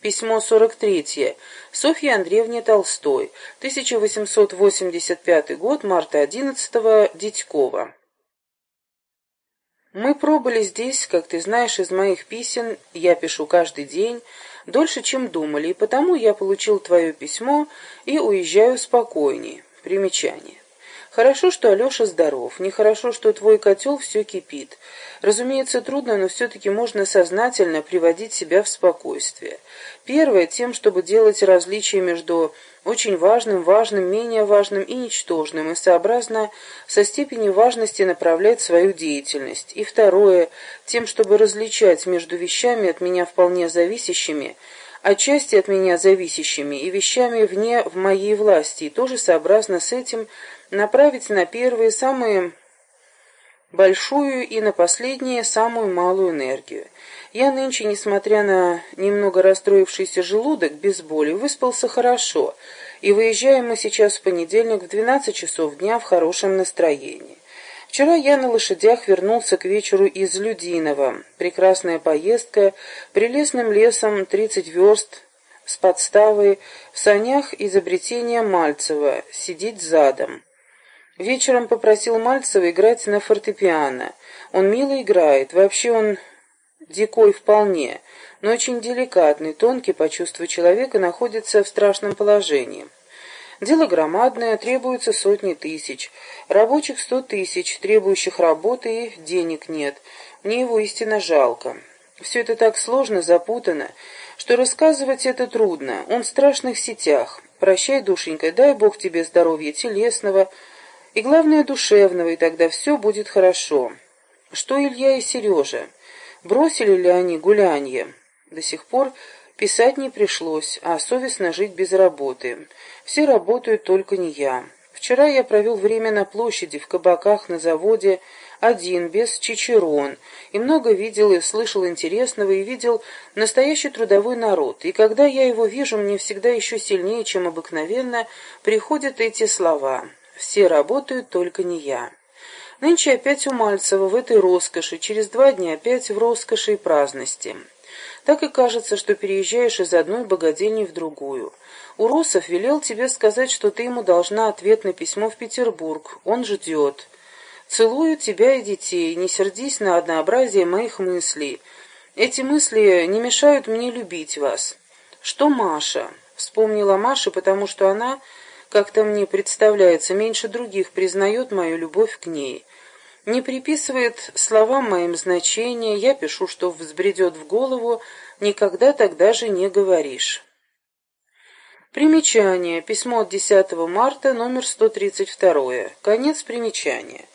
Письмо 43. Софье Андреевне Толстой. 1885 год, марта 11 -го, Дитькова. Мы пробыли здесь, как ты знаешь из моих писем, я пишу каждый день, дольше, чем думали, и потому я получил твое письмо и уезжаю спокойнее. Примечание. Хорошо, что Алеша здоров, нехорошо, что твой котел все кипит. Разумеется, трудно, но все-таки можно сознательно приводить себя в спокойствие. Первое, тем, чтобы делать различия между очень важным, важным, менее важным и ничтожным, и сообразно со степенью важности направлять свою деятельность. И второе, тем, чтобы различать между вещами от меня вполне зависящими, отчасти от меня зависящими и вещами вне в моей власти, и тоже сообразно с этим направить на первые самые большую и на последние самую малую энергию. Я нынче, несмотря на немного расстроившийся желудок, без боли, выспался хорошо, и выезжаем мы сейчас в понедельник в 12 часов дня в хорошем настроении. Вчера я на лошадях вернулся к вечеру из Людинова. Прекрасная поездка, прелестным лесом 30 верст с подставой, в санях изобретения Мальцева, сидеть задом. Вечером попросил Мальцева играть на фортепиано. Он мило играет, вообще он дикой вполне, но очень деликатный, тонкий по чувству человека, находится в страшном положении. Дело громадное, требуется сотни тысяч. Рабочих сто тысяч, требующих работы и денег нет. Мне его истинно жалко. Все это так сложно, запутано, что рассказывать это трудно. Он в страшных сетях. Прощай, душенька, дай Бог тебе здоровья телесного и, главное, душевного, и тогда все будет хорошо. Что Илья и Сережа? Бросили ли они гулянье? До сих пор Писать не пришлось, а совестно жить без работы. Все работают, только не я. Вчера я провел время на площади, в кабаках, на заводе, один, без чичерон, и много видел и слышал интересного, и видел настоящий трудовой народ. И когда я его вижу, мне всегда еще сильнее, чем обыкновенно, приходят эти слова «Все работают, только не я». Нынче опять у Мальцева в этой роскоши, через два дня опять в роскоши и праздности. Так и кажется, что переезжаешь из одной богадельни в другую. Уросов велел тебе сказать, что ты ему должна ответ на письмо в Петербург. Он ждет. Целую тебя и детей. Не сердись на однообразие моих мыслей. Эти мысли не мешают мне любить вас. Что Маша? Вспомнила Маша, потому что она, как-то мне представляется, меньше других признает мою любовь к ней не приписывает словам моим значения, я пишу, что взбредет в голову, никогда тогда же не говоришь. Примечание. Письмо от 10 марта, номер 132. Конец примечания.